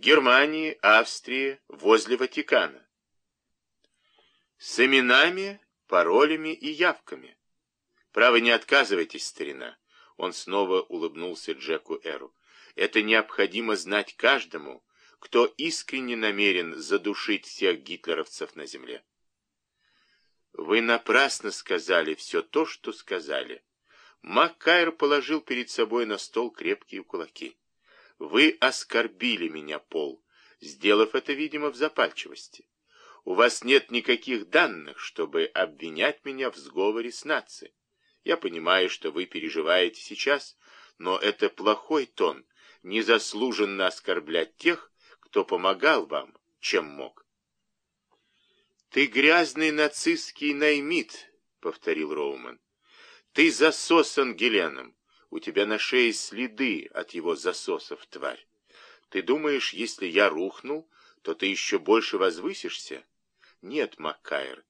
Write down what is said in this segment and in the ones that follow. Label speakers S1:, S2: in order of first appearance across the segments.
S1: Германии, Австрии, возле Ватикана. С именами, паролями и явками. Право, не отказывайтесь, старина. Он снова улыбнулся Джеку Эру. Это необходимо знать каждому, кто искренне намерен задушить всех гитлеровцев на земле. Вы напрасно сказали все то, что сказали. Маккайр положил перед собой на стол крепкие кулаки. Вы оскорбили меня, Пол, сделав это, видимо, в запальчивости. У вас нет никаких данных, чтобы обвинять меня в сговоре с нацией. Я понимаю, что вы переживаете сейчас, но это плохой тон, незаслуженно оскорблять тех, кто помогал вам, чем мог. «Ты грязный нацистский наймит», — повторил Роуман. «Ты засосан Геленом. У тебя на шее следы от его засосов, тварь. Ты думаешь, если я рухнул, то ты еще больше возвысишься? Нет, Маккайр.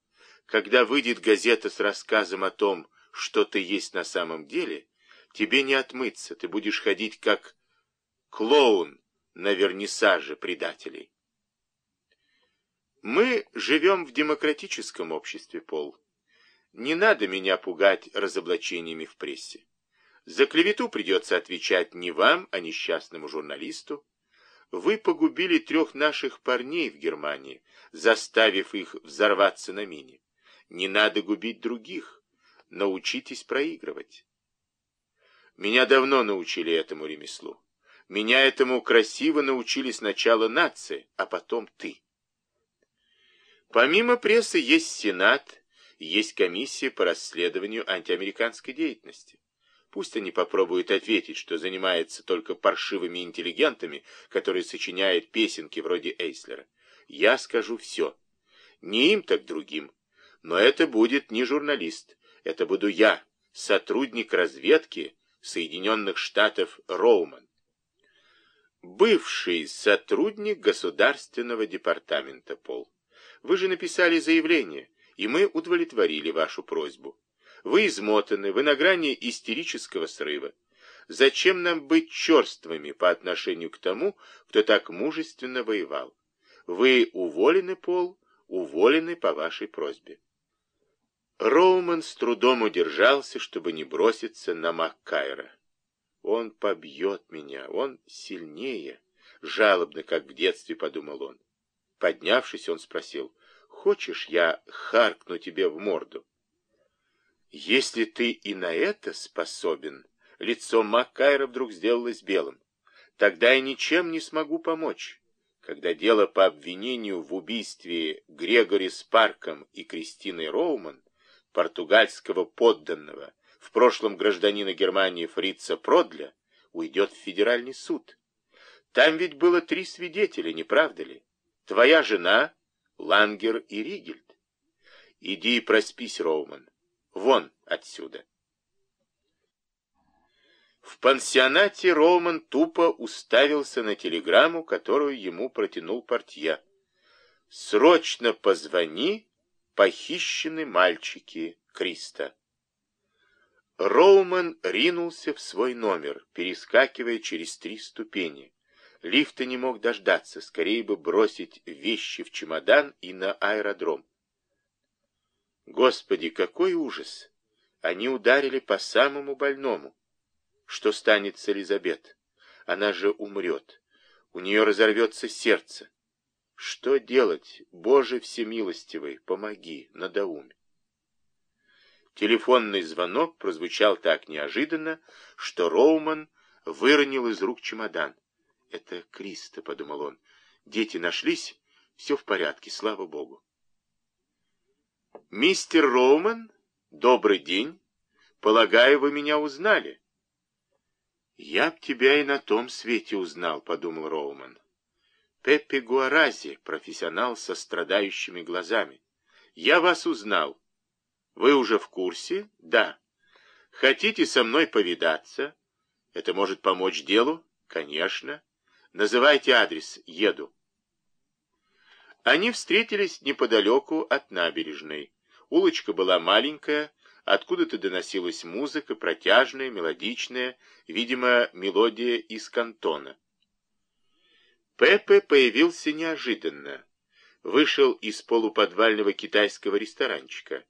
S1: Когда выйдет газета с рассказом о том, что ты есть на самом деле, тебе не отмыться, ты будешь ходить как клоун на вернисаже предателей. Мы живем в демократическом обществе, Пол. Не надо меня пугать разоблачениями в прессе. За клевету придется отвечать не вам, а несчастному журналисту. Вы погубили трех наших парней в Германии, заставив их взорваться на мине. Не надо губить других. Научитесь проигрывать. Меня давно научили этому ремеслу. Меня этому красиво научили сначала нации, а потом ты. Помимо прессы есть Сенат, есть комиссия по расследованию антиамериканской деятельности. Пусть они попробуют ответить, что занимается только паршивыми интеллигентами, которые сочиняют песенки вроде Эйслера. Я скажу все. Не им, так другим. Но это будет не журналист. Это буду я, сотрудник разведки Соединенных Штатов Роуман. Бывший сотрудник Государственного департамента Пол. Вы же написали заявление, и мы удовлетворили вашу просьбу. Вы измотаны, вы на грани истерического срыва. Зачем нам быть черствыми по отношению к тому, кто так мужественно воевал? Вы уволены, Пол, уволены по вашей просьбе. Роуман с трудом удержался, чтобы не броситься на Маккайра. Он побьет меня, он сильнее, жалобно, как в детстве, подумал он. Поднявшись, он спросил, «Хочешь, я харкну тебе в морду?» «Если ты и на это способен...» Лицо Маккайра вдруг сделалось белым. «Тогда я ничем не смогу помочь. Когда дело по обвинению в убийстве Грегори Спарком и Кристиной Роуман, португальского подданного, в прошлом гражданина Германии Фрица Продля, уйдет в федеральный суд. Там ведь было три свидетеля, не правда ли? Твоя жена, Лангер и Ригельд. Иди и проспись, Роуман. Вон отсюда. В пансионате Роуман тупо уставился на телеграмму, которую ему протянул портье. «Срочно позвони, похищены мальчики Криста». Роуман ринулся в свой номер, перескакивая через три ступени. Лифта не мог дождаться, скорее бы бросить вещи в чемодан и на аэродром. Господи, какой ужас! Они ударили по самому больному. Что станет с Элизабет? Она же умрет. У нее разорвется сердце. Что делать? Боже всемилостивый, помоги, надоуме. Телефонный звонок прозвучал так неожиданно, что Роуман выронил из рук чемодан. «Это Криста», — подумал он. «Дети нашлись? Все в порядке, слава Богу». «Мистер Роуман, добрый день. Полагаю, вы меня узнали?» «Я б тебя и на том свете узнал», — подумал Роуман. «Пеппи Гуарази, профессионал со страдающими глазами. Я вас узнал. Вы уже в курсе? Да. Хотите со мной повидаться? Это может помочь делу? Конечно. Называйте адрес, еду. Они встретились неподалеку от набережной. Улочка была маленькая, откуда-то доносилась музыка, протяжная, мелодичная, видимо, мелодия из кантона. Пепе появился неожиданно. Вышел из полуподвального китайского ресторанчика.